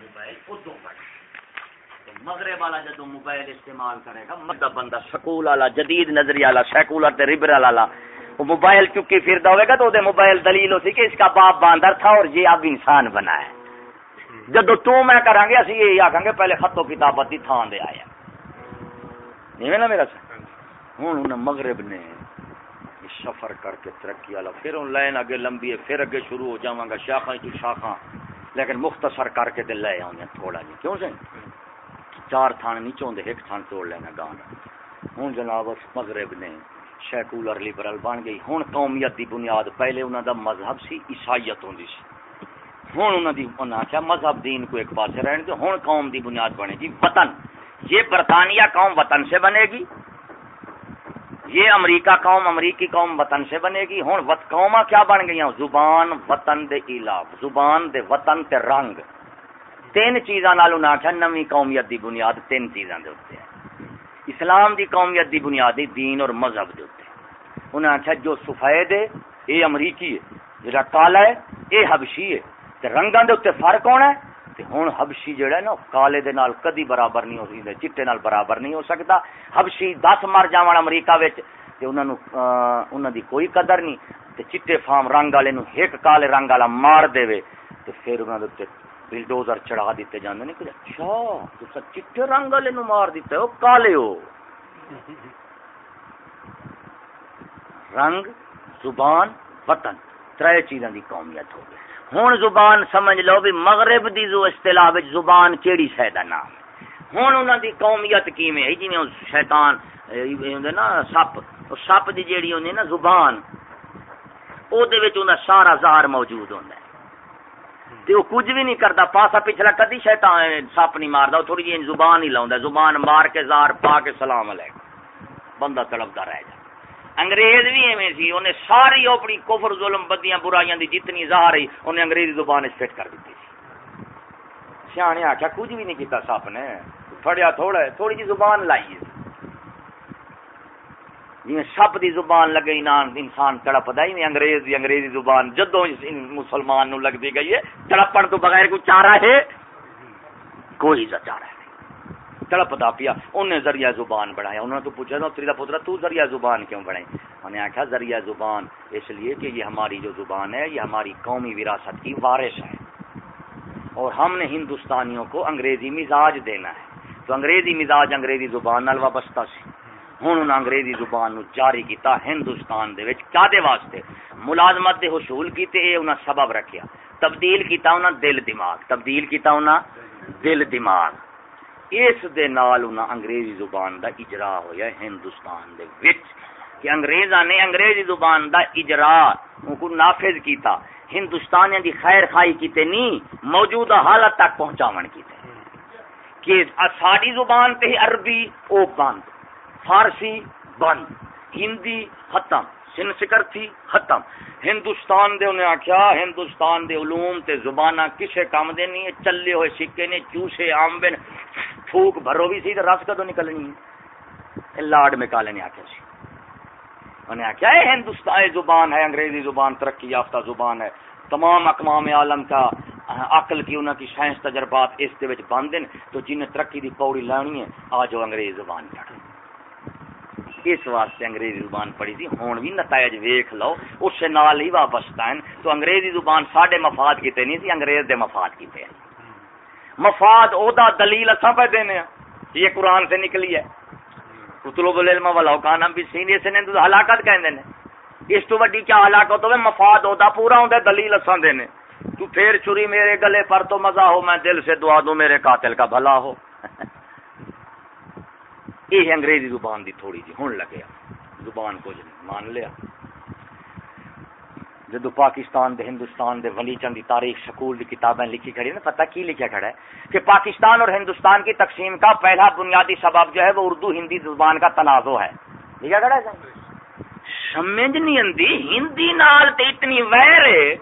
Mobile ادو مغرب والا جدو موبائل استعمال کرے گا مطلب بندہ سکول والا، جدید نظری والا، سیکولر تے ریبرل والا، وہ موبائل چکی پھر ہوئے گا تو وہ موبائل دلیل ہوتی کہ اس کا باپ باندر تھا اور یہ اب انسان بنا ہے۔ جدو تو میں کریں گے، اسی یہی آخان گے، پہلے خطو کتابت کی تھان دے آیا۔ نہیں نا میرا سر؟ ہوں مغرب نے سفر کر کے ترقی والا، پھر ان لائن اگے لمبی ہے پھر اگے شروع ہو جاواں گا شاخا تو شاخا لیکن مختصر کر کے تے لے آؤں تھوڑا جی۔ کیوں سے چار تھان نہیں چاہتے ایک تھان توڑ لینا گانا ہوں جناب، مغرب نے سیکولر لبرل بن گئی۔ ہوں قومیت دی بنیاد، پہلے انہوں دا مذہب سی، عیسائیت ہوندی سی۔ ہوں انہوں دی انہوں آخیا مذہب دین کو ایک پاس رہنے دے ہوں قوم دی بنیاد بنے گی، وطن۔ یہ برطانیہ قوم وطن سے بنے گی۔ یہ امریکہ قوم امریکی قوم وطن سے بنے گی۔ ہوں، وط قوما کیا بن گئی زبان، وطن دے علاق زبان دے وطن تے رنگ۔ تین چیزاں نال انہاں آکھیا نویں قومیت دی بنیاد تین چیزاں دے اوتے ہے۔ اسلام دی قومیت دی بنیاد دی دین اور مذہب دے اوتے انہاں آکھیا، جو سفید ہے اے امریکی ہے۔ جڑا کالا ہے اے حبشی ہے۔ تے رنگاں دے اوتے فرق ہونا ہے؟ تے ہن حبشی جڑا ہے نا کالے دے نال کدی برابر نہیں ہو سکدا چٹے نال برابر نہیں ہو سکدا حبشی 10 مر جاون امریکہ وچ، تے انہاں نو انہاں دی کوئی قدر نہیں۔ تے چٹے فام رنگ والے نو ایک کالے رنگ والا مار دے تے پھر انہاں دے بلڈوزر چڑھا دیتے جاندے نے کہ اچھا تو چٹے رنگ والے نو مار دیتے ہو کالے ہو۔ رنگ، زبان، وطن، ترے چیزاں دی قومیت ہو گئی۔ ہوں زبان سمجھ لو بھی مغرب دی جو اصطلاح زبان کیڑی شے دا نام ہوں انہاں دی قومیت کیویں ہے؟ جویں شیطان ہوندے نا، سپ سپ دی جیڑی ہوندی نا، زبان۔ او دے وچ انہاں سارا زہر موجود ہوندا ہے۔ تے وہ کچھ بھی نہیں کرتا پاسا پچھلا کدی شیطان سپ نہیں ماردا تھوڑی جی زبان ہی لاوندا زبان مار کے زار پا کے سلام علیکم۔ بندہ تڑپدا رہ جائے انگریز بھی ایویں سی، انہیں ساری اپنی کفر، ظلم، بدیاں، برائیاں دی جتنی ظاہر ہی انہیں انگریزی زبان فٹ کر دیتی سی سیانے آخیا کچھ بھی نہیں کیتا سپ نے۔ پھڑیا تھوڑا ہے تھوڑی جی زبان لائی جی سپ دی زبان لگے نان انسان تڑپ دا ہی انگریز دی انگریزی زبان جدو مسلمان نو لگتی گئی ہے، تڑپن تو بغیر کوئی چارہ ہے؟ کوئی چارہ ہے۔ تڑپتا پیا انہیں ذریعہ زبان بنایا۔ انہوں نے تو پوچھا تیرا پترا، تو ذریعہ زبان کیوں بنائی؟ انہوں نے آخیا ذریعہ زبان اس لیے کہ یہ ہماری جو زبان ہے، یہ ہماری قومی وراثت کی وارث ہے۔ اور ہم نے ہندوستانیوں کو انگریزی مزاج دینا ہے۔ تو انگریزی مزاج انگریزی زبان نال وابستہ سی۔ ہوں انہیں انگریزی زبان نو جاری کیتا ہندوستان دے وچ۔ کیا دے واسطے؟ ملازمت دے حصول کیتے اے انہاں سبب رکھیا۔ تبدیل کیتا انہاں دل دماغ۔ تبدیل کیتا انہاں دل دماغ۔ اس دے نال انہاں انگریزی زبان دا اجرا ہویا ہندوستان دے وچ۔ کہ انگریزاں نے انگریزی زبان دا اجرا کو نافذ کیتا، ہندوستانیاں دی خیر خائی کیتے نہیں، موجودہ حالت تک پہنچاون کیتے۔ کہ ساری زبان تے عربی او بند، فارسی بند، ہندی ختم، سنسکر تھی ختم۔ ہندوستان دے انہیں آخیا ہندوستان دے علوم تے زبانہ کسے کام دے نہیں، چلے ہوئے سکے نے، چوسے آمبے پھوک بھرو بھی سی تو رس کدو نکلنی؟ ہے لاڈ میں کالے نے آخیا سی۔ انہیں آخیا ہے ہندوستان زبان ہے، انگریزی زبان، ترقی یافتہ زبان ہے۔ تمام اقوام عالم کا عقل کی انہوں کی سائنس تجربات اس دے وچ بند ہیں۔ تو جن ترقی دی پوڑی لانی ہے، آ جو انگریز زبان پڑھ۔ اس واسطے انگریزی زبان پڑھی تھی ہوں بھی نتائج ویخ لو، اس نال ہی وابستہ ہیں۔ تو انگریزی زبان ساڈے مفاد کیتے نہیں سی، انگریز دے مفاد کیتے ہیں۔ مفاد او دا دلیل اساں پہ دینے ہیں۔ یہ قرآن سے نکلی ہے۔ کتلو العلم والا کان بھی سینی سے نے ہلاکت کہندے نے۔ اس تو وڈی کیا ہلاکت ہوے مفاد ہوتا پورا ہوندا دلیل اساں دینے۔ تو پھر چوری میرے گلے پر تو مزہ ہو، میں دل سے دعا دوں، میرے قاتل کا بھلا ہو۔ یہ انگریزی زبان دی تھوڑی جی ہون لگیا زبان کو مان لیا۔ جدو پاکستان دے ہندوستان دے ولی چند دی تاریخ شکول دی کتابیں لکھی کھڑی نا، پتہ کی لکھا کھڑا ہے؟ کہ پاکستان اور ہندوستان کی تقسیم کا پہلا بنیادی سبب جو ہے وہ اردو ہندی زبان کا تنازع ہے۔ لکھا کھڑا ہے سمجھ نہیں اندی ہندی نال تے اتنی ویر ہے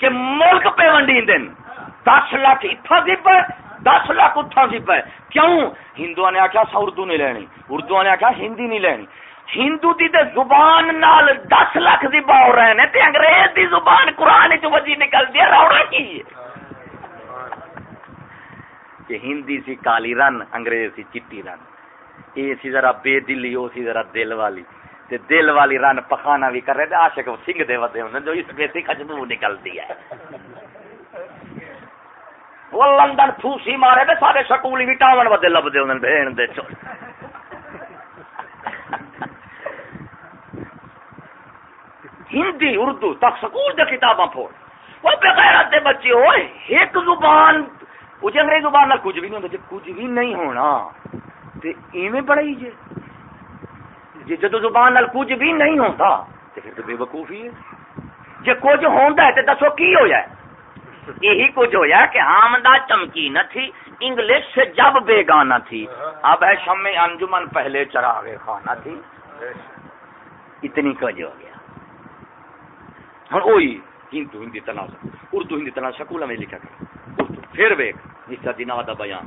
کہ ملک پہ ونڈی دن دس لاکھ اتھا سی پہ دس لاکھ اتھا سی پہ کیوں؟ ہندو نے آخیا سا اردو نہیں لینی اردو نے آخیا ہندی نہیں لینی۔ ہندو دی تے زبان نال دس لاکھ دی باؤ رہے ہیں تے انگریز دی زبان قرآن چ وجی نکل دیا روڑا کی کہ ہندی سی کالی رن، انگریز سی چٹی رن۔ یہ سی ذرا بے دلی وہ سی ذرا دل والی۔ تے دل والی رن پخانا بھی کر رہے تھے عاشق سنگ دے ودے ہوں جو اس بیسی کچھ نکلتی ہے۔ وہ لندن پھوسی مارے تے سارے سکول بھی ٹاون ودے لبدے ہوں بہن دے چو۔ ہندی، اردو تک سکول دے کتاباں پھوڑ وہ بغیر دے بچے ہوئے، ایک زبان وہ انگریز زبان نہ کچھ بھی نہیں ہوتا کچھ بھی نہیں ہونا، تے ایویں پڑھائی جے۔ جی جدو زبان نال کچھ بھی نہیں ہوتا تو پھر تو بے وقوفی ہے۔ جی کچھ ہوتا ہے تو دسو کی ہو جائے یہی کچھ ہو جائے کہ آمدہ چمکی نہ تھی، انگلش سے جب بے گانا تھی۔ اب ہے شم انجمن پہلے چراغ خانہ تھی۔ اتنی کج ہو گیا۔ ہاں وہی ہندو ہندی تنازع اردو ہندی تنازع سکول میں لکھا کر اردو پھر ویک کا دن دا بیان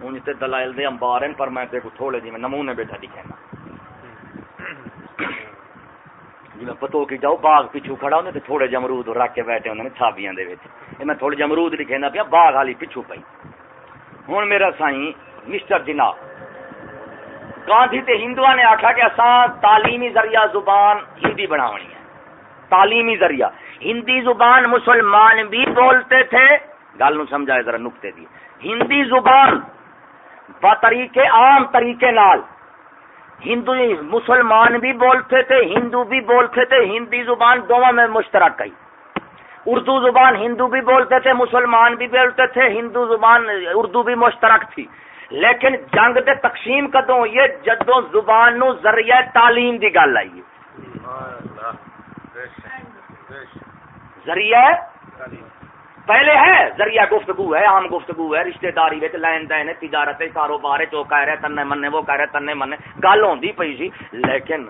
ان تے دلائل دے امبار ہیں پر میں تے کو تھوڑے جی میں نمونے بیٹھا دکھانا جی میں پتو کہ جاؤ باغ پیچھو کھڑا ہونے تے تھوڑے جمرود رکھ کے بیٹھے ہونے چھابیاں دے وچ اے میں تھوڑے جمرود لکھینا پیا باغ والی پیچھو پئی ہن میرا سائیں مسٹر جناب گاندھی تے ہندوؤں نے آکھا کہ اساں تعلیمی ذریعہ زبان ہندی بناونی ہے تعلیمی ذریعہ۔ ہندی زبان مسلمان بھی بولتے تھے۔ گل نو سمجھائے ذرا نقطے دی۔ ہندی زبان با طریقے عام طریقے نال ہندو مسلمان بھی بولتے تھے، ہندو بھی بولتے تھے، ہندی زبان دونوں میں مشترک گئی اردو زبان ہندو بھی بولتے تھے، مسلمان بھی بولتے تھے، ہندو زبان اردو بھی مشترک تھی۔ لیکن جنگ دے تقسیم کدوں یہ جدو زبان نو ذریعہ تعلیم دی گل آئی ہے۔ ذریعہ پہلے ہے، ذریعہ گفتگو ہے، عام گفتگو ہے، رشتہ داری لین دین ہے، تجارت ہے، کاروبار ہے، جو کہہ رہے، تنے منے وہ کہہ رہے، تنے منے گل ہوندی پئی سی لیکن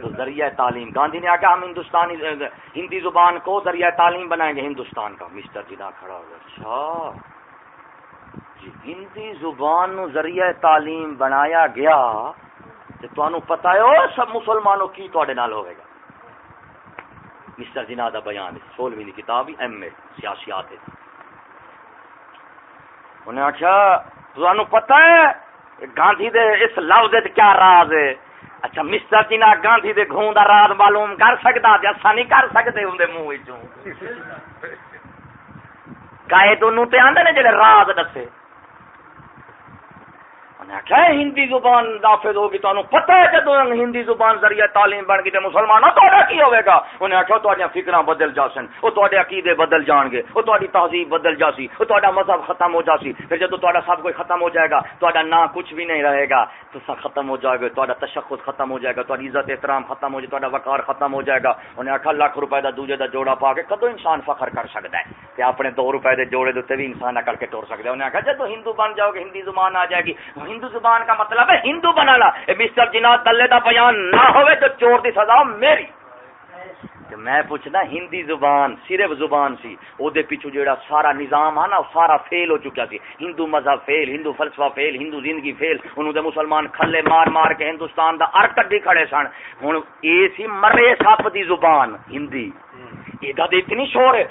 تو ذریعہ تعلیم، گاندھی نے آگے ہم ہندوستانی، ہندی زبان کو ذریعہ تعلیم بنائیں گے، ہندوستان کا۔ مسٹر جی جنا کھڑا ہو اچھا۔ جی ہندی زبان نو ذریعہ تعلیم بنایا گیا تو پتا ہے سب مسلمانوں کی تو ہوئے گا۔ مسٹر جنا دا بیان سولہویں کتاب ایم اے سیاسیات انہیں آخیا تمہیں پتا ہے گاندھی دے اس لفظ کیا راز ہے۔ اچھا مسٹر جنا گاندھی دے گھون دا راز معلوم کر سکتا جیسا نہیں کر سکتے اندر منہ چوں کائے دونوں تے آندے نے جڑے راز دسے۔ آخیا ہندی زبان نافذ ہوگی تو پتہ ہے جدو ہندی زبان ذریعہ تعلیم بن گئی تو مسلمانوں تو کی ہوئے گا؟ انہیں آخیا تو فکر بدل جا سن وہ تے عقیدے بدل جان گے وہ تاری تہذیب بدل جا سی وہ تا مذہب ختم ہو جا سی پھر جدو تا سب کچھ ختم ہو جائے گا تا نام کچھ بھی نہیں رہے گا. تو سب ختم ہو جائے گا تا تشخص ختم ہو جائے گا تاری عزت، احترام ختم ہو جائے تا وقار ختم ہو جائے گا۔ انہیں آخیا لاکھ روپے کا دوجے کا جوڑا پا کے کدو انسان فخر کر سکتا ہے کہ اپنے دو روپے کے جوڑے دیتے بھی انسان کر کے ٹور سکتا ہے؟ انہیں آخیا جب ہندو بن جاؤ گے، ہندی زبان آ جائے گی ہندو زبان کا مطلب ہے ہندو بنانا۔ مسٹر جنا دلے دا بیان نہ ہوئے تو چور دی سزا میری۔ میں پوچھنا، ہندی زبان صرف زبان سی، او دے پیچھو جیڑا سارا نظام ہے نا سارا فیل ہو چکا سی۔ ہندو مذہب فیل، ہندو فلسفہ فیل، ہندو زندگی فیل۔ انہوں دے مسلمان کھلے مار مار کے ہندوستان دا ارکٹ بھی کھڑے سن۔ ہن اے سی مرے سپ دی زبان، ہندی۔ اتنی شور ہے۔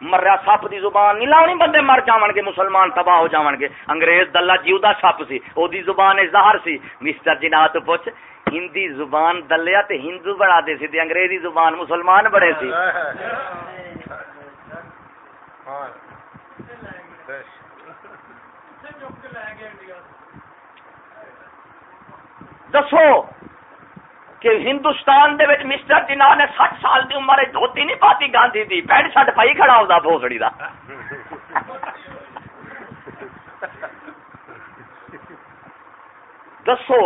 مریا سپ دی زبان نہیں، لاؤنی بندے مر جاون گے، مسلمان تباہ ہو جاون گے۔ انگریز دلہ جیودا سپ سی، او دی زبان زہر سی۔ مسٹر جنا تو پوچھ، ہندی زبان دلیا تے ہندو بڑا دے سی، تے انگریزی زبان مسلمان بڑے سی۔ دسو۔ کہ ہندوستان دے وچ مسٹر جنا نے سٹ سال دی عمر دھوتی نہیں پاتی، گاندھی دی۔ پینٹ شرٹ پائی کھڑا ہوتا بھوسڑی دا۔ دسو،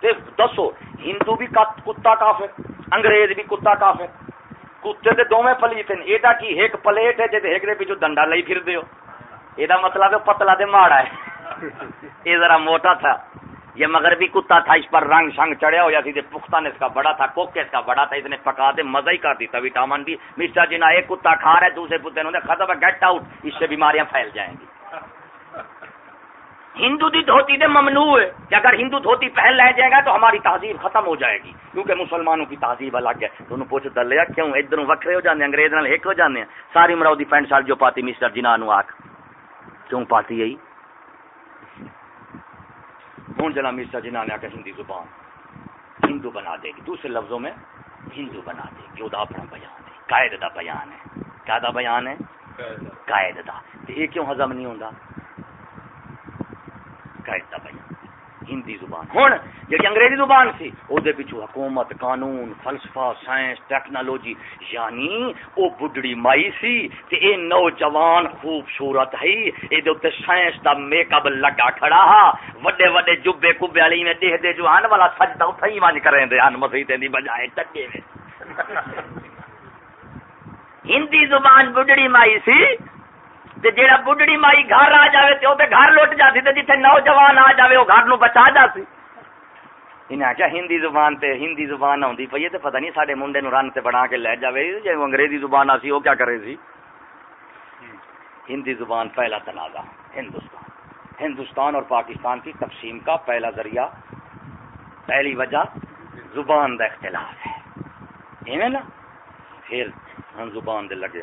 تے دسو، ہندو بھی کتا کافر، انگریز بھی کتا کافر۔ کتے دے دو میں پلیت ہیں ایڈا کی ایک پلیٹ ہے جے ایک دے پیچھے ڈنڈا لئی پھر دیو۔ یہ مطلب ہے پتلا دے ماڑا ہے۔ یہ ذرا موٹا تھا۔ یہ مغربی کتا تھا، اس پر رنگ شنگ چڑھیا ہو جاتی پختہ نے اس کا بڑا تھا کوک اس کا بڑا تھا، اس نے پکا دے، مزہ ہی کر دیتا وٹامن بھی مرچا جی نہ ایک کتا کھا رہا ہے دوسرے پتے نے ختم ہے گیٹ آؤٹ اس سے بیماریاں پھیل جائیں گی۔ ہندو دی دھوتی دے ممنوع ہے کہ اگر ہندو دھوتی پہن لے جائے گا تو ہماری تہذیب ختم ہو جائے گی۔ کیونکہ مسلمانوں کی تہذیب الگ ہے۔ تو انہوں پوچھ دلیا کیوں؟ ادھر وکھرے ہو جانے، انگریز نال ایک ہو جانے ساری مراؤ دی پینٹ شرٹ جو پاتی مسٹر جنانو جی آکھ۔ کیوں پاتی آئی ہوں جنا مرزا جنہوں نے آ ہندی زبان ہندو بنا دے گی۔ دوسرے لفظوں میں ہندو بنا دے گی۔ وہ اپنا بیان ہے۔ قائد دا بیان ہے۔ کیا دا بیان ہے؟ قائد دا۔ یہ کیوں ہزم نہیں ہوتا قائد دا بیان۔ ہندی زبان۔ ہوں جی انگریزی زبان سی وہ پچھو حکومت، قانون، فلسفہ، سائنس، ٹیکنالوجی یعنی وہ بڈڑی مائی سی تے اے نوجوان خوبصورت ہے۔ یہ سائنس دا میک اپ لگا کھڑا ہا۔ وڈے وڈے جبے کبے والی میں دیکھ دے جو ہن والا سجدہ اتھا ہی مان کریں دے۔ ہن مسیح دی بجائے ٹکے میں ہندی زبان بڈڑی مائی سی۔ تے جیڑا بڈڑی مائی گھر آ جاوے تے او تے گھر لٹ جاتی تے جتھے نوجوان آ جاوے او گھر نو بچا جاتی انہیں آخیا ہندی زبان تے ہندی زبان آتی پی تے پتہ نہیں سارے منڈے نو رن تے بنا کے لے جاوے۔ جی انگریزی زبان آسی وہ کیا کرے سی؟ ہندی زبان پہلا تنازع ہندوستان۔ ہندوستان اور پاکستان کی تقسیم کا پہلا ذریعہ، پہلی وجہ زبان دا اختلاف ہے۔ ایویں نا؟ پھر ہم زبان دے لگے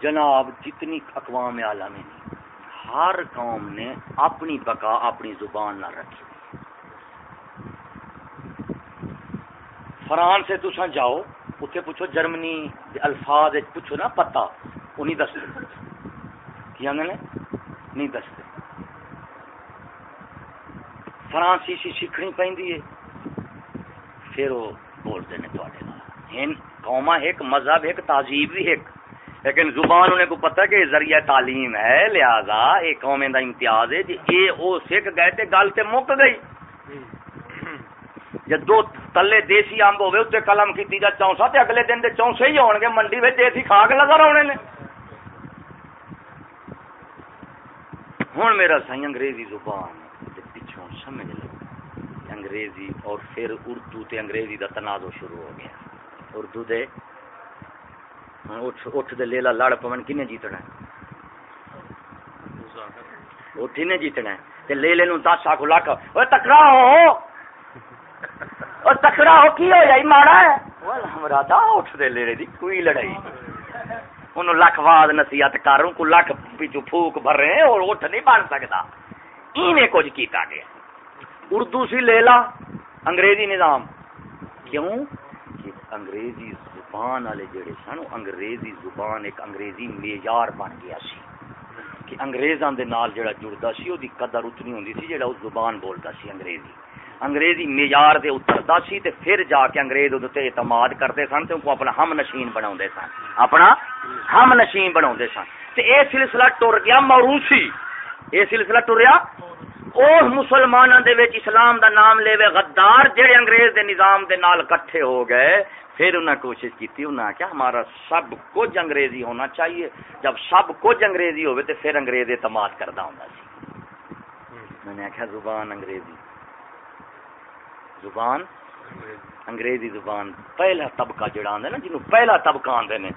جناب، جتنی اقوام عالم نے ہر قوم نے اپنی بقا، اپنی زبان نہ رکھی۔ فرانس سے تسا جاؤ اتنے پوچھو جرمنی الفاظ پوچھو نا پتا وہ نہیں دستے۔ کی آدھے نہیں دستے۔ فرانسیسی سیکھنی پہ پھر وہ بولتے ہیں قوما ایک مذہب ایک تہذیب بھی ایک لیکن زبان انہیں کو پتہ کہ ذریعہ تعلیم ہے، لہذا یہ قوم دا امتیاز ہے جی اے او سکھ گئے تے گل تے مک گئی۔ جب دو تلے دیسی امب ہوئے اتنے قلم کی جا چونسا تے اگلے دن دے چونسے ہی ہون گے، منڈی میں دیسی کھا کے نظر آنے نے۔ ہوں میرا سائی انگریزی زبان پچھوں سمجھ لو۔ انگریزی اور پھر اردو تے انگریزی دا تنازع شروع ہو گیا۔ اردو دے ہاں، اٹھ دے لیلا لڑ پون کنے جیتنا ہے؟ اٹھ نے جیتنا ہے۔ تے لے نو دس آخو لاکھ۔ او تکڑا ہو۔ او تکڑا ہو، کی ہو جائی ماڑا ہے؟ ہمارا دا اٹھ دے لے دی کوئی لڑائی۔ انہوں لکھ واد نصیحت کر کو لکھ پیچھو پھوک بھر رہے اور اٹھ نہیں بن سکتا۔ ایویں کچھ کیتا گیا۔ اردو سی لیلا، انگریزی نظام۔ کیوں؟ کہ انگریزی زبان والے جڑے سن انگریزی زبان ایک انگریزی معیار بن گیا سی۔ کہ انگریزاں دے نال جڑا جڑدا سی، او دی قدر اتنی ہوندی سی جڑا اس زبان بولدا سی انگریزی۔ انگریزی معیار دے اتردا سی تے پھر جا کے انگریز اودے تے اعتماد کرتے سن تے کو اپنا ہم نشین بناوندے سن۔ اپنا ہم نشین بناوندے سن۔ تے اے سلسلہ ٹر گیا موروثی۔ اے سلسلہ ٹریا اس مسلمانوں دے وچ اسلام دا نام لے وے غدار، جڑے انگریز دے نظام دے نال کٹھے ہو گئے۔ پھر انہیں کوشش کی انہیں کیا ہمارا سب کچھ انگریزی ہونا چاہیے۔ جب سب کچھ انگریزی ہوئے تو پھر انگریز اعتماد کردہ ہوں سی۔ میں نے آخیا زبان انگریزی۔ زبان انگریزی زبان پہلا طبقہ جڑا آدھے نا جنوب پہلا طبقہ آدھے نے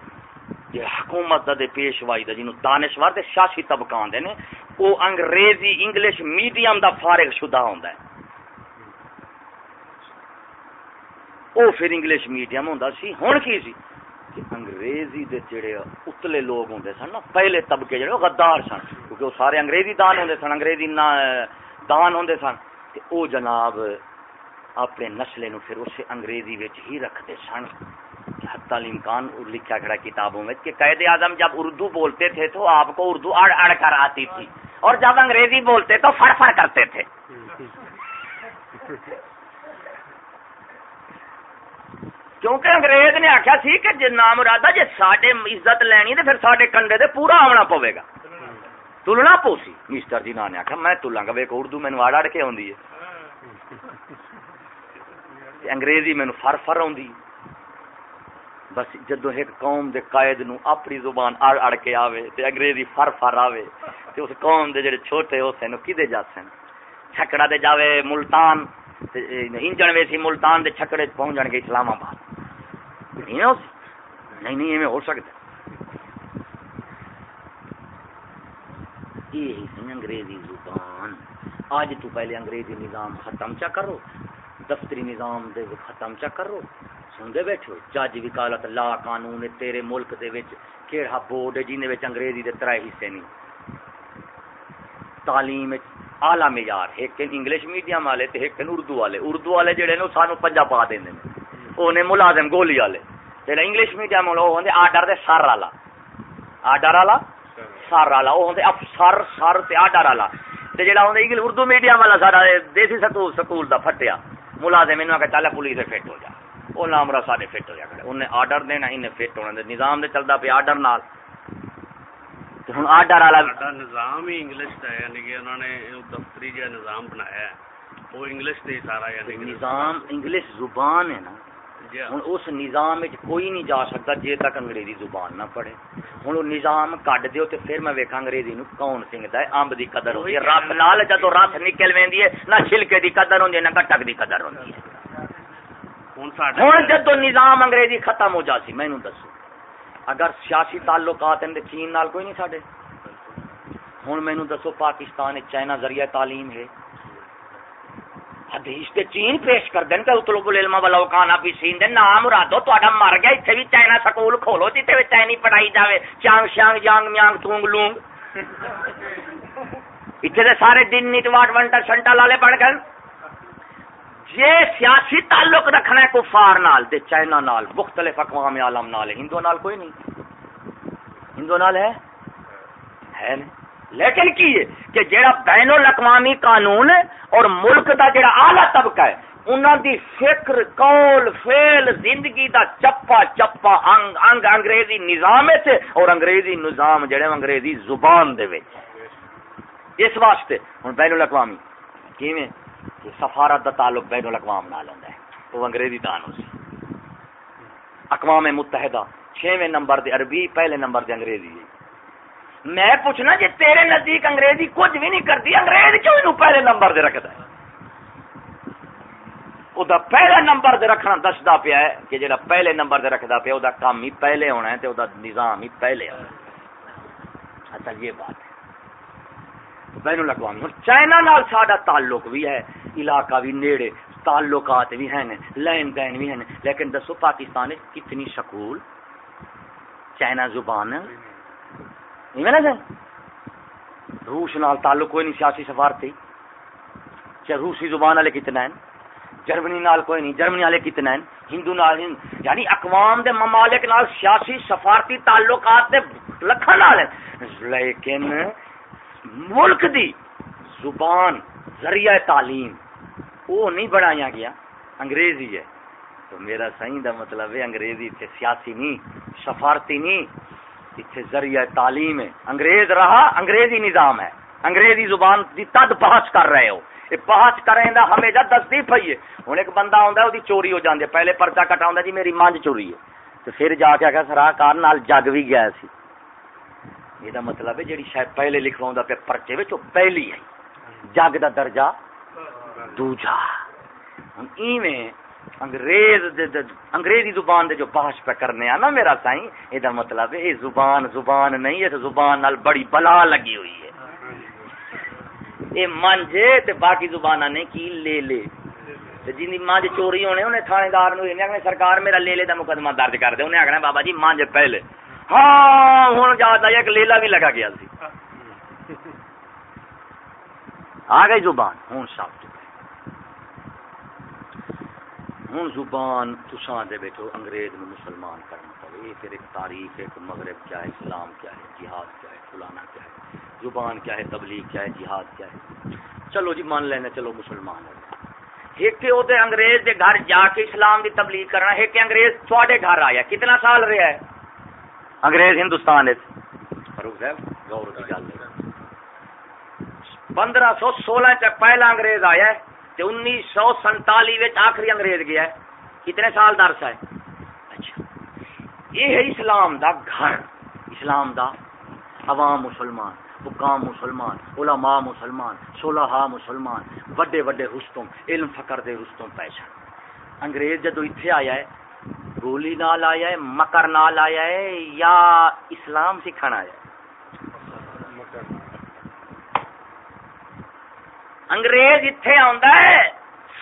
جی حکومت دا دے پیشوائی دا جنوب دانشور دے شاشی طبقہ آدھے نے وہ انگریزی، انگلش میڈیم دا فارغ شدہ ہوں ہے۔ او پھر انگلش میڈیم ہوں سی۔ ہوں کی سی؟ کہ انگریزی دے جڑے اتلے لوگ ہوں سن نا، پہلے طبقے جڑے غدار سن، کیونکہ وہ سارے انگریزی دان ہوں سن، انگریزی دان ہوں سن۔ کہ او جناب اپنے نسلے نو پھر اسے انگریزی وچ ہی رکھتے سن۔ حتی الامکان لکھا کھڑا کتابوں میں کہ قید اعظم جب اردو بولتے تھے تو آپ کو اردو اڑ اڑ کر آتی تھی، اور جب انگریزی بولتے تو فر فر کرتے تھے۔ کیونکہ انگریز نے آخیا سی کہ جی نام ارادہ جی سڈے عزت لینی تو پھر سڈے کنڈے دے پورا آنا پوے گا تلنا پوسی مسٹر جی نے آخیا میں تلا گا ویک اردو مینو اڑ اڑ کے آدھی ہے انگریزی مینو فر فر آدھی بس جدو ایک قوم دے قائد نو اپنی زبان اڑ اڑ کے آوے تے انگریزی فر فر آوے تے اس قوم دے جڑے چھوٹے ہو سن کدے جا سن چھکڑا دے جاوے ملتان انجن ویسی ملتان دے چھکڑے پہنچ جان گے اسلام آباد نہیں ہو نہیں نہیں ایویں ہو سکتا یہی سی انگریزی زبان آج تو پہلے انگریزی نظام ختم چا کرو دفتری نظام دے ختم چا کرو سنتے بیٹھے جج وکالت لا قانون تیرے ملک دے وچ کیڑا بورڈ ہے جن انگریزی دے ترے حصے نہیں تعلیم آلہ معیار ایک انگلش میڈیم والے تے ایک اردو والے اردو والے جڑے نے سانو پنجا پا دیندے نے او نے ملازم گولی والے جڑا انگلش میڈیم والے او ہوندے آرڈر دے سر والا آرڈر والا سر والا او ہوندے افسر سر تے آرڈر والا تے جڑا ہوندے انگلش اردو میڈیم والا سارا دیسی سکول سکول دا پھٹیا۔ ملازم انہاں کہ چل پولیس فٹ ہو جا۔ وہ نامرا سارے فٹ ہو جا کرے انہیں آرڈر دینا انہیں فٹ ہونا۔ دے نظام دے چلدا پہ آرڈر نال۔ ہن آرڈر والا نظام ہی انگلش دا یعنی کہ انہوں نے دفتری جو نظام بنایا ہے۔ وہ انگلش تے سارا یعنی نظام انگلش زبان ہے نا۔ ہوں اس نظام کوئی نہیں جا سکتا جے تک انگریزی زبان نہ پڑھے۔ ہوں وہ نظام کٹ دیو تے پھر میں ویکھا انگریزی نو کون سنگدا ہے؟ امب دی قدر ہوندی ہے۔ رب نال جدو رس نکل ویندی ہے نہ چھلکے دی قدر ہوندی ہے نہ کٹک دی قدر ہوندی ہے۔ ہوں جدو نظام انگریزی ختم ہو جاسی مینو دسو۔ اگر سیاسی تعلقات ہیں چین نال کوئی نہیں ساڈے۔ ہوں مینو دسو پاکستان چائنا ذریعہ تعلیم ہے۔ حدیث تے چین پیش کر دین تے اطلب العلم والا کانا بھی سین دے، نام مرادو تہاڈا مر گیا ایتھے بھی چائنا سکول کھولو جتے وچ چائنی پڑھائی جاوے۔ چانگ شانگ، جانگ میانگ تونگ لونگ۔ ایتھے دے سارے دن نیٹ واٹ ونٹر سنٹا لالے بن گئے۔ جے سیاسی تعلق رکھنا ہے کفار نال تے چائنا نال، مختلف اقوام عالم نال، ہندو نال کوئی نہیں۔ ہندو نال ہے؟ ہے نہیں۔ لیکن کی ہے کہ جڑا بین الاقوامی قانون اور ملک دا جڑا اعلی طبقہ ہے، انہاں دی فکر، قول، فعل، زندگی دا چپا چپا انگ انگ، انگریزی نظام اور انگریزی نظام جڑے انگریزی زبان دے وچ۔ اس واسطے ہن بین الاقوامی کیویں؟ کہ سفارت دا تعلق بین الاقوام نال ہوندا ہے۔ وہ انگریزی دان ہو سی اقوام متحدہ، چھویں نمبر دے عربی، پہلے نمبر دے انگریزی۔ ہے میں پوچھنا جی تیرے نزدیک انگریزی کچھ بھی نہیں کرتی، انگریز کیوں پہلے نمبر دے رکھتا ہے؟ او دا پہلے نمبر دے رکھنا دسدا پیا ہے کہ جڑا پہلے نمبر دے رکھدا پیا او دا کام ہی پہلے ہونا ہے تے او دا نظام ہی پہلے ہونا ہے۔ اچھا یہ بات ہے۔ بین الاقوامی چائنا نال ساڈا تعلق بھی ہے، علاقہ بھی نیڑے، تعلقات بھی ہیں، لین دین بھی ہیں، لیکن دسو پاکستان کتنی سکول چائنا زبان نہیں میں روس نال تعلق کوئی نہیں، سیاسی سفارتی چاہے روسی زبان والے کتنا ہیں، جرمنی نال کوئی نہیں، جرمنی والے کتنا ہیں، ہندو نال ہند یعنی اقوام دے ممالک نال سیاسی سفارتی تعلقات دے لکھن نال ہیں۔ لیکن ملک دی زبان، ذریعہ تعلیم، وہ نہیں بڑھایا گیا۔ انگریزی ہے۔ تو میرا صحیح دا مطلب ہے، انگریزی اتنے سیاسی نہیں، سفارتی نہیں۔ اتنے ذریعہ تعلیم ہے۔ انگریز رہا، انگریزی نظام ہے۔ انگریزی زبان دی تد پہنچ کر رہے ہو۔ یہ پہنچ کریں دا ہمیشہ دستی پئی ہے۔ ہوں ایک بندہ آتا ہے وہ چوری ہو جاندے پہلے پرچا کٹا جی میری مانج چوری ہے۔ تو پھر جا کے آخر سراہ کار نال جگ بھی گیا سی۔ یہ مطلب ہے جی شاید پہلے لکھوا پہ پرچے میں پہلی ہے جگ دا درجہ دوجا۔ انگریز دے دے انگریزی زبان دے جو بحث پہ کرنے نا میرا سائیں یہ مطلب ہے زبان زبان نہیں ہے زبان نال بڑی بلا لگی ہوئی ہے۔ یہ منجے تے باقی زبان نے کی لے لے۔ تے جن مانج چوری ہونے، انہیں تھانے دار نو انہیں اگنے سرکار میرا لے لے دا مقدمہ درج کر دے۔ انہیں آخنا بابا جی مانج پہلے۔ ہاں ہوں یاد آیا کہ لیلا بھی لگا گیا سی۔ آ گئی زبان ہوں سب ہوں زبان تسان دے بیٹھو انگریز میں مسلمان کرنا پڑے یہ پھر ایک تاریخ ہے کہ مغرب کیا ہے، اسلام کیا ہے، جہاد کیا ہے، فلانا کیا ہے، زبان کیا ہے، تبلیغ کیا ہے، جہاد کیا ہے۔ چلو جی مان لینا، چلو مسلمان ہے ایک وہ انگریز دے گھر جا کے اسلام دی تبلیغ کرنا۔ ایک انگریز تھوڑے گھر آیا۔ کتنا سال رہا ہے؟ انگریز ہندوستان غور کی گل پندرہ سو سولہ پہلا انگریز آیا ہے۔ انیس سو سنتالی آخری انگریز گیا ہے۔ کتنے سال درس ہے؟ اچھا۔ یہ ہے اسلام دا گھر۔ اسلام دا عوام مسلمان، حکام مسلمان، علماء مسلمان، صلحاء مسلمان بڑے بڑے رستم، علم فکر دے رستم پیسہ انگریز جدو اتنے آیا ہے، گولی نال آیا ہے، مکر نال آیا ہے، یا اسلام سکھانا آیا انگریز اتنے ہے،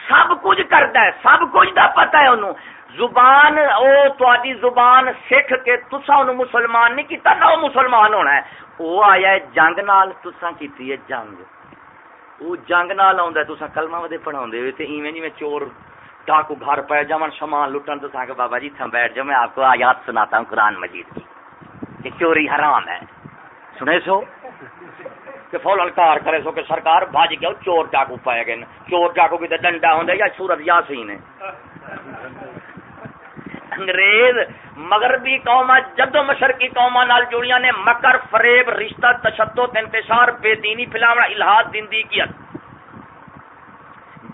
سب کچھ کرتا ہے، سب کچھ دا پتا ہے انہوں زبان، او تاری زبان سکھ کے تسا انہوں مسلمان نہیں کیتا، نہ وہ مسلمان ہونا ہے۔ وہ آیا ہے جنگ نال تسا کیتی ہے جنگ۔ وہ جنگ نال آندا ہے تسا کلمہ ودے پڑھاوندے ہوئے تے ایویں جی جویں چور ڈاکو گھر پہ جمن سامان لٹن تو کہ بابا جی تھم بیٹھ جاؤ، میں آپ کو آیات سناتا ہوں قرآن مجید کی۔ کہ چوری حرام ہے۔ سنے سو؟ کہ فول انکار کرے سو کہ سرکار بھاج گیا چور ڈاکو پائے گئے چور ڈاکو کی ڈنڈا ہوں یا سورت یاسین ہے؟ انگریز مغربی قوما جدو مشرقی قوما نال جڑیاں نے مکر، فریب، رشتہ، تشدد، انتشار، بے دینی پھیلاونا، الہاد زندگیت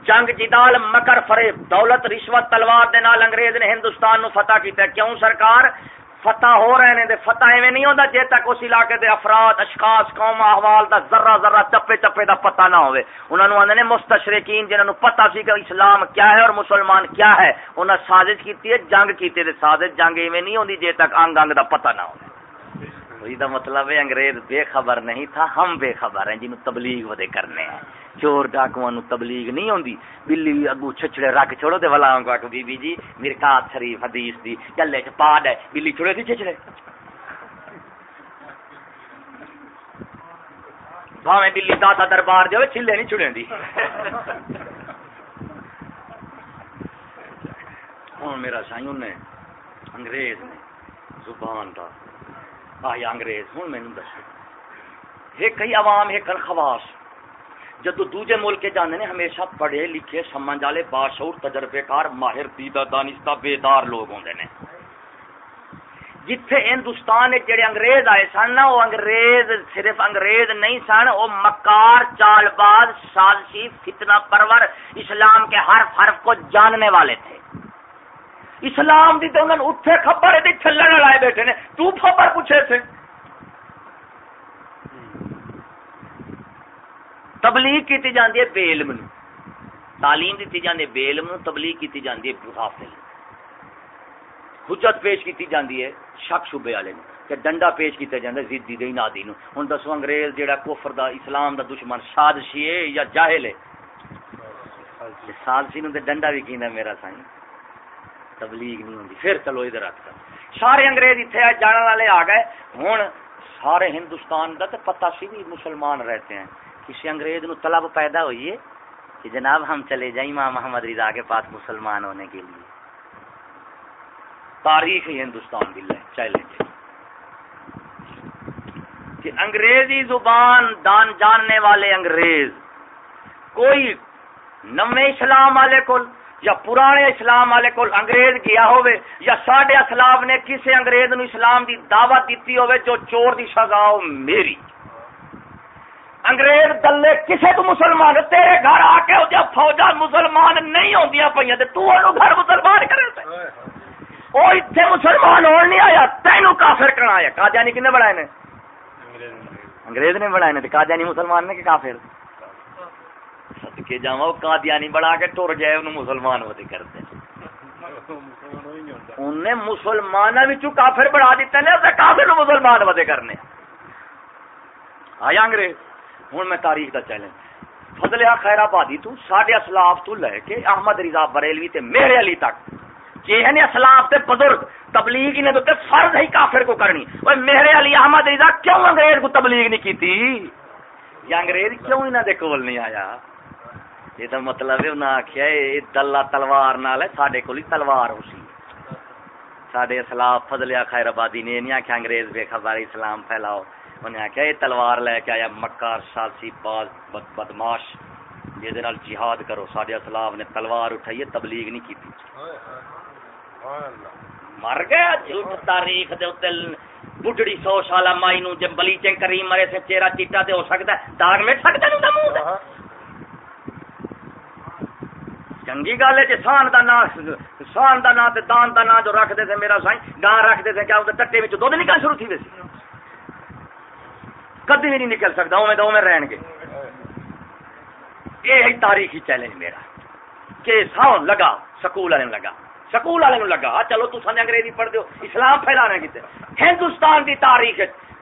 جنگ جدال، مکر، فریب، دولت، رشوت، تلوار دے نال انگریز نے ہندوستان نو فتح کیتا کیوں سرکار؟ فتح ہو رہے نے دے فتح ایویں نہیں ہوندا جے تک اس علاقے دے افراد، اشخاص، قوم، احوال دا ذرہ ذرہ چپے چپے دا پتہ نہ ہوے انہاں نو آندے نے مستشرقین جنہاں نو پتہ سی کہ اسلام کیا ہے اور مسلمان کیا ہے، انہاں سازش کیتی ہے، جنگ کیتے تے سازش جنگ ایویں نہیں ہوندی جے تک انگ انگ دا پتہ نہ ہوے وہی مطلب ہے، انگریز بے خبر نہیں تھا، ہم بے خبر ہیں، جنہوں تبلیغ ودے کرنے ہیں۔ چور ڈاکواں نو تبلیغ نہیں ہوندی۔ بلی اگو چھچڑے رکھ چھوڑو تے ولا کو کہ بی بی جی مرکات شریف حدیث دی چلے چ پا دے۔ بلی چھوڑے دی چھچڑے۔ بھاویں بلی داتا دربار جو چھلے نہیں چھڑے دی۔ ہن میرا سائیں نے انگریز نے زبان دا۔ آیا انگریز ہوں میں دسو۔ ایک کئی عوام ایک خواص۔ جدو دوجے ملک جانے نے ہمیشہ پڑھے لکھے سمجھ والے باشعور تجربے کار ماہر دیدہ دانستہ بیدار لوگ ہوندے نے۔ جتھے ہندوستان جڑے انگریز آئے سن نا وہ انگریز صرف انگریز نہیں سن وہ مکار چال باز سازشی، فتنہ پرور، اسلام کے حرف حرف کو جاننے والے تھے۔ اسلام دی تو انہوں نے اتھے خبر ہے چھلن لائے بیٹھے نے۔ تو خبر پوچھے تھے۔ تبلیغ کی جاندی ہے بے علم تعلیم دیتی جاندی ہے بے علم تبلیغ کی جاندی ہے غافل حجت پیش کی جاندی ہے شک شبے والے کہ ڈنڈا پیش کیتا جاندا ہے ضدی دے نادی نو ہن دسو انگریز جیڑا کفر دا اسلام دا دشمن سازشی ہے یا جاہل ہے سازشی نو تے ڈنڈا بھی کیندا میرا سائیں تبلیغ نہیں ہوندی پھر چلو ادھر آتا سارے انگریز اتنے جانے والے آ گئے ہوں سارے ہندوستان کا تو پتا سی بھی مسلمان رہتے ہیں کسی انگریز نو طلب پیدا ہوئی ہے کہ جناب ہم چلے جائیں امام محمد رضا کے پاس مسلمان ہونے کے لیے۔ تاریخ ہندوستان بھی لے چیلنج کہ انگریزی زبان دان جاننے والے انگریز کوئی نمے اسلام والے کو یا پرانے اسلام والے کو انگریز گیا ہوئے یا ساڈے اسلام نے کسی انگریز نو اسلام دی دعوت دیتی ہوئے جو چور دی سزا میری۔ انگریز دلے کسے تو مسلمان تیرے گھر آ کے جب فوجا مسلمان نہیں ہوندیاں تے تو گھر مسلمان کرے تے او ایتھے مسلمان ہون نہیں آیا تینو کافر کرنا آیا۔ قادیانی کنے بڑھائے نے؟ انگریز نے۔ بڑھائے نے تے قادیانی مسلمان نے کہ کافر؟ کے جا قادیانی بڑا کے ٹر جائے انہوں مسلمان ہوتے کرتے انہیں مسلمان کافر بڑھا دیتے ہیں کافر مسلمان ودے کرنے۔ آیا انگریز؟ ہوں میں تاریخ کا چیلنج فضلیا خیر آبادی تو ساڈے اسلاف تو لے کے احمد رضا بریلوی تے میرے علی تک. یہ ہے یعنی اسلاف تے بزرگ تبلیغ نے تو فرض ہی کافر کو کرنی. وہ میرے علی احمد رضا کیوں انگریز کو تبلیغ نہیں کی تھی یا انگریز کیوں انہوں دے کول نہیں آیا؟ یہ تو مطلب ہے انہیں آخیا یہ دلہ تلوار نال ہے سڈے کو تلوار ہو سی. سڈے اسلاف فضلیا خیر آبادی نے نہیں آخیا انگریز بے خبر اسلام پھیلاؤ. انہیں آخیا یہ تلوار لے کے آیا مکار سالسی باز بدماش یہ جہاد کرو سڈے اسلاف نے تلوار اٹھائی تبلیغ نہیں کی مر گیا جھوٹ تاریخ دے بڑھڑی سو سالہ مائی نو جب بلی چنگ کریم مرے سے چہرہ چیٹا تے ہو سکتا ہے۔ داغ میں سکتا ہے منہ چنگی گل ہے جی سان کا نام سان کا نام دان کا نام جو رکھتے تھے میرا سائیں گاں رکھتے تھے کیا ٹٹے میں دھد نکل شروع تھی ویسی کدی بھی نہیں نکل سکتا اوے تو رہن گے۔ یہ ہے تاریخی چیلنج میرا۔ کہ ساؤن لگا، سکول والے لگا۔ سکول والے لگا چلو تو سن انگریزی پڑھ دو اسلام پھیلانے کی ہندوستان کی تاریخ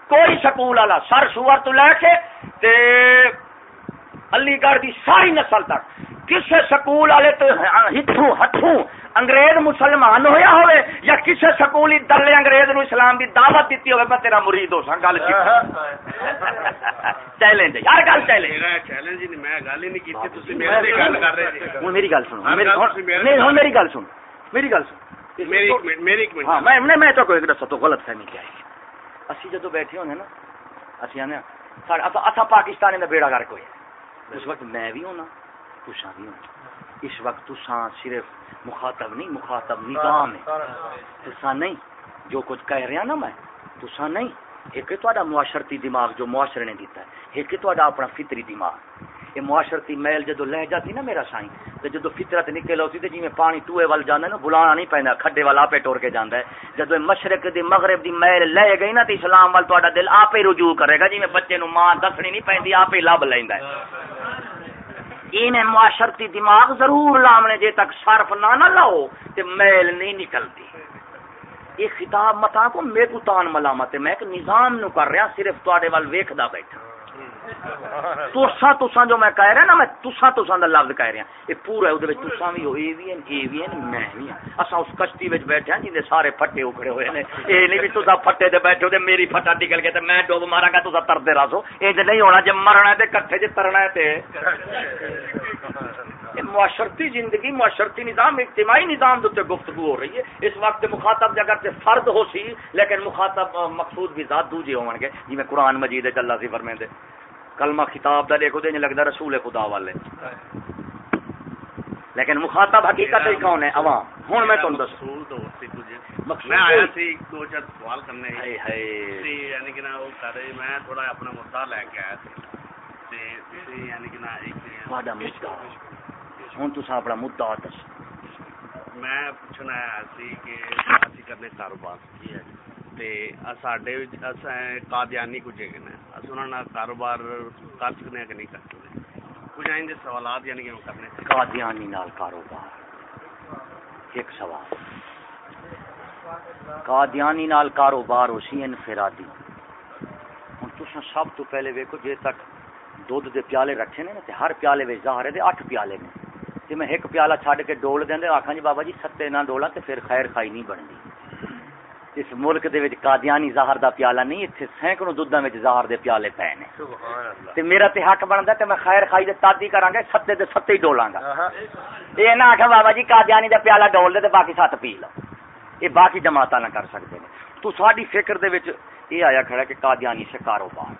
کوئی سکول والا سر سور تو لے کے تے علی گڑھ کی ساری نسل تک کسے سکول والے تو ہتھوں ہتھوں انگریز مسلمان ہویا ہوئے یا کسی سکولی دلے انگریز نو اسلام دی دعوت دیتی ہوئے میں تیرا مرید ہو سا گل کی۔ چیلنج یار گل چیلنج۔ میرا چیلنج نہیں میں گل ہی نہیں کی تھی میرے سے گل کر رہے جی۔ ہوں میری گل سنو نہیں ہوں میری گل سن میری گل سن میری ایک منٹ میری ایک ہاں منٹ میں میں تو کوئی دسو تو غلط فہمی کیا۔ ہے اسی جدو بیٹھے ہونے نا اسی آنے ساڑھا اصا پاکستان دا بیڑا گھر کوئی اس وقت میں بھی ہونا تسا بھی ہونا۔ اس وقت تسا صرف مخاطب نہیں، مخاطب نظام ہے۔ تسا نہیں، جو کچھ کہہ رہا نا میں تسا نہیں۔ ایک تو معاشرتی دماغ جو معاشرے نے دیتا ہے، ایک تو اپنا فطری دماغ۔ یہ معاشرتی میل جدو لہ جاتی نا میرا سائیں تو جدو فطرت نکل ہوتی تو جی میں پانی ٹوئے وال جانا نا، بلانا نہیں پہنا کھڈے وال آپ ٹور کے جانا ہے۔ جدو مشرق دی، مغرب دی میل لے گئی نا تو اسلام وال تا دل آپ ہی رجوع کرے گا جی میں بچے نو ماں دسنی نہیں پہنتی آپ ہی لب لینا ہے۔ انہیں معاشرتی دماغ ضرور لامنے جے تک صرف نہ نہ لاؤ تے میل نہیں نکلتی۔ یہ خطاب متا کو میرے کو تان ملامت ہے، میں ایک نظام نو کر رہا، صرف تواڈے وال ویکھدا بیٹھا۔ تسا تسا جو میں کہہ رہا نا، میں تسا تسا دا لفظ کہہ رہا یہ پورا ہے ادھر تسا بھی ہو اے بھی ہیں اے بھی ہیں، میں بھی ہوں اسا اس کشتی وچ بیٹھے ہیں جندے سارے پھٹے اکھڑے ہوئے نے۔ اے نہیں بھی تسا پھٹے تے بیٹھے ہو تے میری پھٹا نکل کے تے میں ڈوب ماراں گا تسا ترتے رہو اے تے نہیں ہونا، جے مرنا ہے تے کٹھے جے ترنا ہے تے۔ معاشرتی زندگی، معاشرتی نظام، اجتماعی نظام دوتے گفتگو ہو رہی ہے۔ اس وقت مخاطب جگہ سے فرد ہو سی، لیکن مخاطب مقصود بھی ذات دوجے ہون گے جی میں قرآن مجید ہے اللہ سی فرمے دے کلمہ خطاب دا دیکھو دے نہیں لگتا رسول خدا والے۔ لیکن مخاطب حقیقت ہی کون ہے؟ عوام۔ ہوں میں تم دس مقصود میں آیا سی دو چار سوال کرنے۔ ہائے ہائے۔ یعنی کہ نا وہ رہے میں تھوڑا اپنا مدعا لے کے آیا سی۔ تے یعنی کہ نا ایک تہاڈا مدعا ہوں تسا اپنا مدعا دس۔ میں پوچھنا آیا سی کہ اسی کرنے کاروبار جی تے ساڈے وچ اساں قادیانی کچھ ہے نا کاروبار کر سکنے ہیں کہ نہیں کر سکتے کچھ آئیں سوالات یعنی کہ کرنے قادیانی نال کاروبار۔ ایک سوال۔ قادیانی نال کاروبار اسی انفرادی۔ ہن تساں سب تو پہلے ویکھو جے تک دودھ دے پیالے رکھے نے تے ہر پیالے وچ ظاہر ہے تے اٹھ پیالے نے۔ تے میں ایک پیالہ چھڈ کے ڈول دیندے آکھاں جی بابا جی ستے نہ ڈولا تے پھر خیر خائی نہیں بنتی اس ملک دے وچ قادیانی زہر دا پیالہ نہیں ایتھے سینکڑوں دودھاں وچ زہر دے پیالے پے نے۔ سبحان اللہ۔ تے میرا تے حق بندا تے میں خیر خائی دے تادی کراں گا ستے دے ستے ہی ڈولاں گا۔ یہ نہ آخر بابا جی قادیانی دا پیالہ ڈول دے تے باقی سات پی لو۔ یہ باقی جماعتاں نہ کر سکتے ہیں تو ساری فکر دے وچ یہ آیا کھڑا کہ قادیانی سے کاروبار